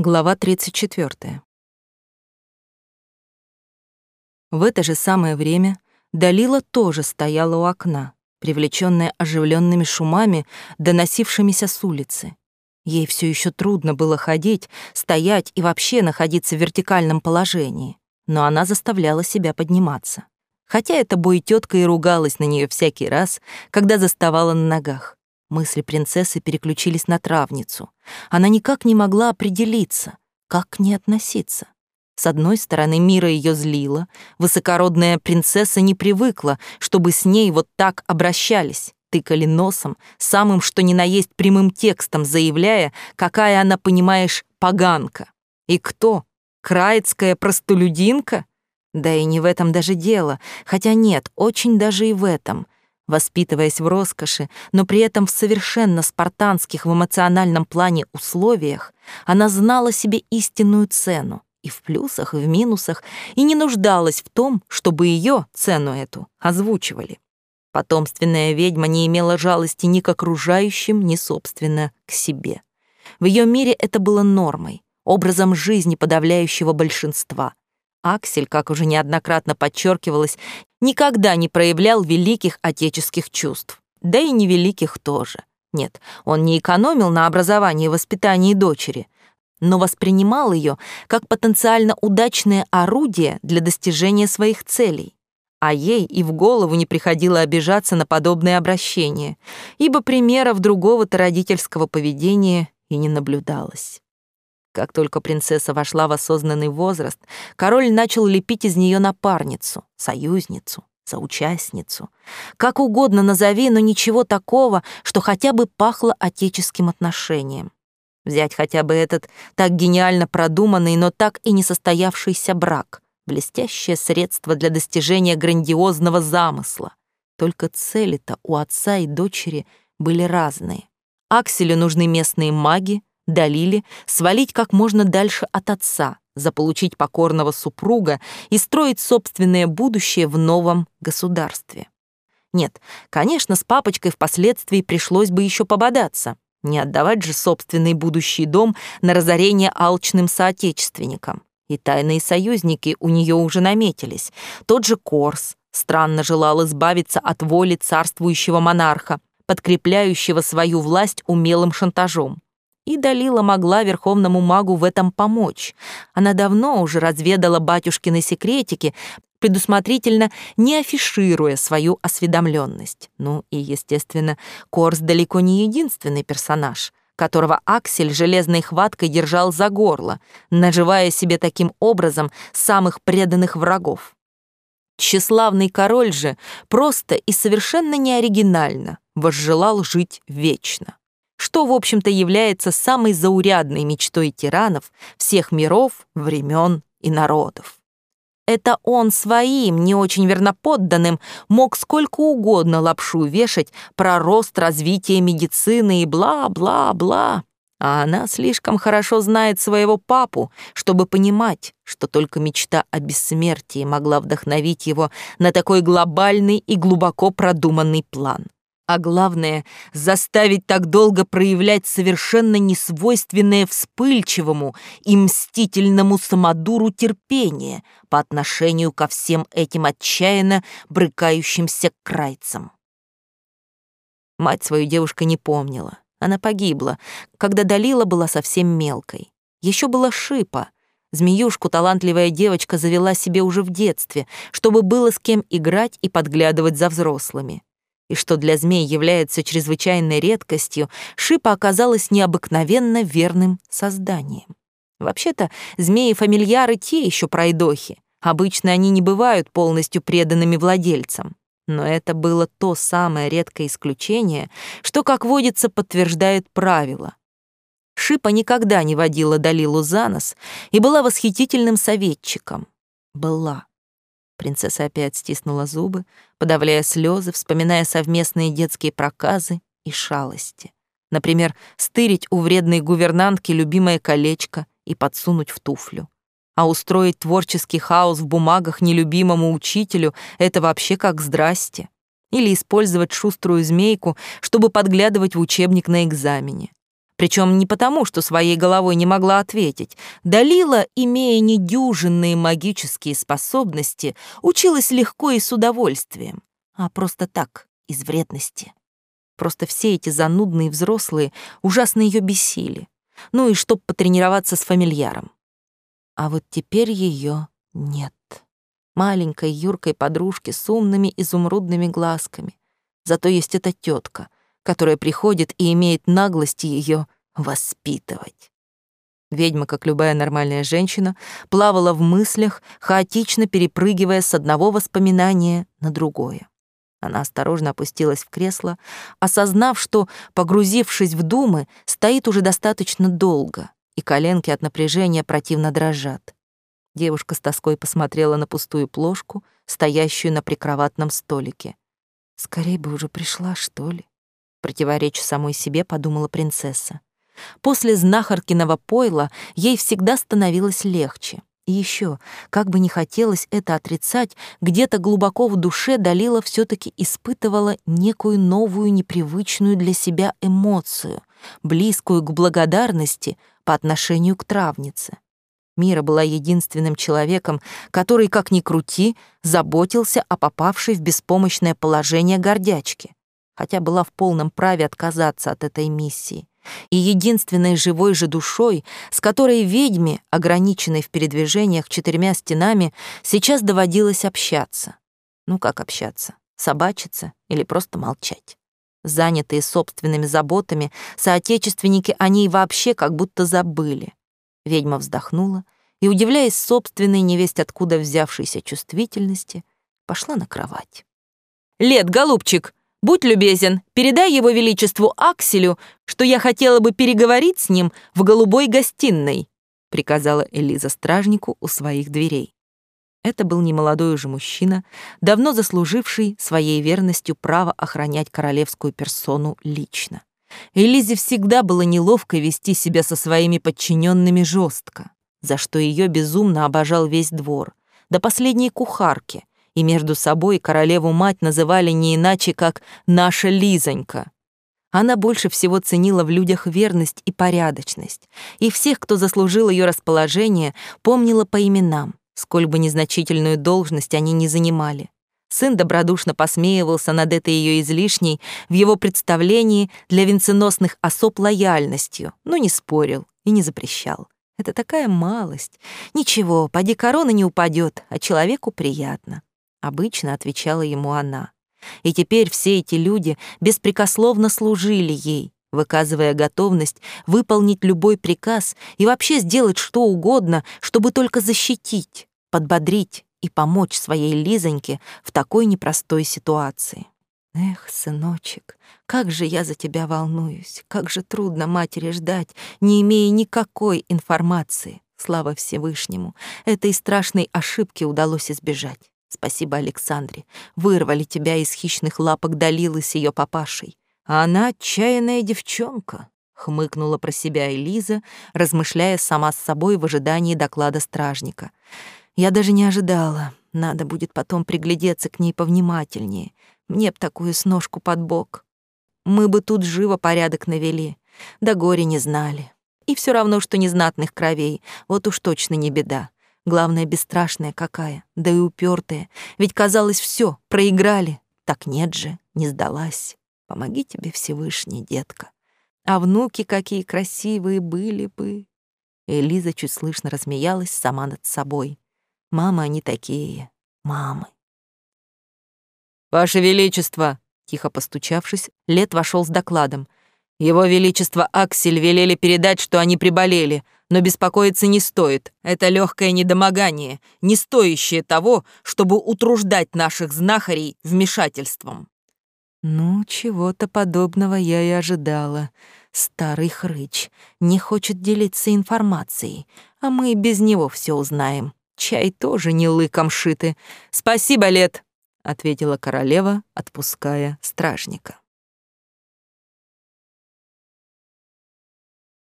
Глава 34. В это же самое время Далила тоже стояла у окна, привлечённая оживлёнными шумами, доносившимися с улицы. Ей всё ещё трудно было ходить, стоять и вообще находиться в вертикальном положении, но она заставляла себя подниматься. Хотя эта бойтётка и ругалась на неё всякий раз, когда заставала на ногах. Мысли принцессы переключились на травницу. Она никак не могла определиться, как к ней относиться. С одной стороны, Мира ее злила, высокородная принцесса не привыкла, чтобы с ней вот так обращались, тыкали носом, самым что ни на есть прямым текстом заявляя, какая она, понимаешь, поганка. И кто? Краецкая простолюдинка? Да и не в этом даже дело, хотя нет, очень даже и в этом — Воспитываясь в роскоши, но при этом в совершенно спартанских в эмоциональном плане условиях, она знала себе истинную цену и в плюсах, и в минусах, и не нуждалась в том, чтобы ее, цену эту, озвучивали. Потомственная ведьма не имела жалости ни к окружающим, ни, собственно, к себе. В ее мире это было нормой, образом жизни подавляющего большинства. Аксель, как уже неоднократно подчеркивалось, никогда не проявлял великих отеческих чувств. Да и невеликих тоже. Нет, он не экономил на образовании и воспитании дочери, но воспринимал ее как потенциально удачное орудие для достижения своих целей. А ей и в голову не приходило обижаться на подобное обращение, ибо примеров другого-то родительского поведения и не наблюдалось. Как только принцесса вошла в осознанный возраст, король начал лепить из нее напарницу, союзницу, соучастницу. Как угодно назови, но ничего такого, что хотя бы пахло отеческим отношением. Взять хотя бы этот так гениально продуманный, но так и не состоявшийся брак. Блестящее средство для достижения грандиозного замысла. Только цели-то у отца и дочери были разные. Акселю нужны местные маги, Далили свалить как можно дальше от отца, заполучить покорного супруга и строить собственное будущее в новом государстве. Нет, конечно, с папочкой впоследствии пришлось бы еще пободаться. Не отдавать же собственный будущий дом на разорение алчным соотечественникам. И тайные союзники у нее уже наметились. Тот же Корс странно желал избавиться от воли царствующего монарха, подкрепляющего свою власть умелым шантажом. И Далила могла верховному магу в этом помочь. Она давно уже разведала батюшкины секретики, предусмотрительно не афишируя свою осведомленность. Ну и, естественно, Корс далеко не единственный персонаж, которого Аксель железной хваткой держал за горло, наживая себе таким образом самых преданных врагов. Тщеславный король же просто и совершенно неоригинально возжелал жить вечно что, в общем-то, является самой заурядной мечтой тиранов всех миров, времен и народов. Это он своим, не очень верноподданным, мог сколько угодно лапшу вешать про рост развития медицины и бла-бла-бла. А она слишком хорошо знает своего папу, чтобы понимать, что только мечта о бессмертии могла вдохновить его на такой глобальный и глубоко продуманный план а главное — заставить так долго проявлять совершенно несвойственное вспыльчивому и мстительному самодуру терпение по отношению ко всем этим отчаянно брыкающимся крайцам. Мать свою девушка не помнила. Она погибла, когда Далила была совсем мелкой. Еще была шипа. Змеюшку талантливая девочка завела себе уже в детстве, чтобы было с кем играть и подглядывать за взрослыми и что для змей является чрезвычайной редкостью, Шипа оказалась необыкновенно верным созданием. Вообще-то, змеи-фамильяры те еще пройдохи. Обычно они не бывают полностью преданными владельцам. Но это было то самое редкое исключение, что, как водится, подтверждает правило. Шипа никогда не водила Далилу за нос и была восхитительным советчиком. Была. Принцесса опять стиснула зубы, подавляя слезы, вспоминая совместные детские проказы и шалости. Например, стырить у вредной гувернантки любимое колечко и подсунуть в туфлю. А устроить творческий хаос в бумагах нелюбимому учителю — это вообще как здрасте. Или использовать шуструю змейку, чтобы подглядывать в учебник на экзамене. Причем не потому, что своей головой не могла ответить. Далила, имея недюжинные магические способности, училась легко и с удовольствием, а просто так, из вредности. Просто все эти занудные взрослые ужасно ее бесили. Ну и чтоб потренироваться с фамильяром. А вот теперь ее нет. Маленькой юркой подружки с умными изумрудными глазками. Зато есть эта тетка, которая приходит и имеет наглость ее воспитывать. Ведьма, как любая нормальная женщина, плавала в мыслях, хаотично перепрыгивая с одного воспоминания на другое. Она осторожно опустилась в кресло, осознав, что, погрузившись в думы, стоит уже достаточно долго, и коленки от напряжения противно дрожат. Девушка с тоской посмотрела на пустую плошку, стоящую на прикроватном столике. «Скорей бы уже пришла, что ли?» Противоречу самой себе, подумала принцесса. После знахаркиного пойла ей всегда становилось легче. И еще, как бы не хотелось это отрицать, где-то глубоко в душе Далила все таки испытывала некую новую непривычную для себя эмоцию, близкую к благодарности по отношению к травнице. Мира была единственным человеком, который, как ни крути, заботился о попавшей в беспомощное положение гордячке, хотя была в полном праве отказаться от этой миссии и единственной живой же душой, с которой ведьме, ограниченной в передвижениях четырьмя стенами, сейчас доводилось общаться. Ну как общаться? Собачиться или просто молчать? Занятые собственными заботами, соотечественники о ней вообще как будто забыли. Ведьма вздохнула и, удивляясь собственной невесть откуда взявшейся чувствительности, пошла на кровать. «Лет, голубчик!» Будь любезен, передай его величеству Акселю, что я хотела бы переговорить с ним в голубой гостиной», приказала Элиза стражнику у своих дверей. Это был немолодой уже мужчина, давно заслуживший своей верностью право охранять королевскую персону лично. Элизе всегда было неловко вести себя со своими подчиненными жестко, за что ее безумно обожал весь двор, до последней кухарки, и между собой королеву-мать называли не иначе, как «наша Лизонька». Она больше всего ценила в людях верность и порядочность, и всех, кто заслужил ее расположение, помнила по именам, сколь бы незначительную должность они не занимали. Сын добродушно посмеивался над этой ее излишней в его представлении для венценосных особ лояльностью, но не спорил и не запрещал. Это такая малость. Ничего, поди корона не упадет, а человеку приятно. Обычно отвечала ему она. И теперь все эти люди беспрекословно служили ей, выказывая готовность выполнить любой приказ и вообще сделать что угодно, чтобы только защитить, подбодрить и помочь своей Лизоньке в такой непростой ситуации. Эх, сыночек, как же я за тебя волнуюсь, как же трудно матери ждать, не имея никакой информации. Слава Всевышнему, этой страшной ошибки удалось избежать. Спасибо Александре. Вырвали тебя из хищных лапок Далилы с ее папашей. А она отчаянная девчонка, хмыкнула про себя Элиза, размышляя сама с собой в ожидании доклада стражника. Я даже не ожидала. Надо будет потом приглядеться к ней повнимательнее. Мне б такую сножку под бок. Мы бы тут живо порядок навели. Да горе не знали. И все равно, что незнатных кровей. Вот уж точно не беда. Главное, бесстрашная какая, да и упертая. Ведь казалось, все, проиграли. Так нет же, не сдалась. Помоги тебе, Всевышний, детка. А внуки какие красивые были бы. Элиза чуть слышно рассмеялась сама над собой. Мамы они такие, мамы. «Ваше Величество!» Тихо постучавшись, Лет вошел с докладом. «Его Величество Аксель велели передать, что они приболели но беспокоиться не стоит. Это легкое недомогание, не стоящее того, чтобы утруждать наших знахарей вмешательством. Ну, чего-то подобного я и ожидала. Старый хрыч не хочет делиться информацией, а мы без него все узнаем. Чай тоже не лыком шиты. Спасибо, Лет, ответила королева, отпуская стражника.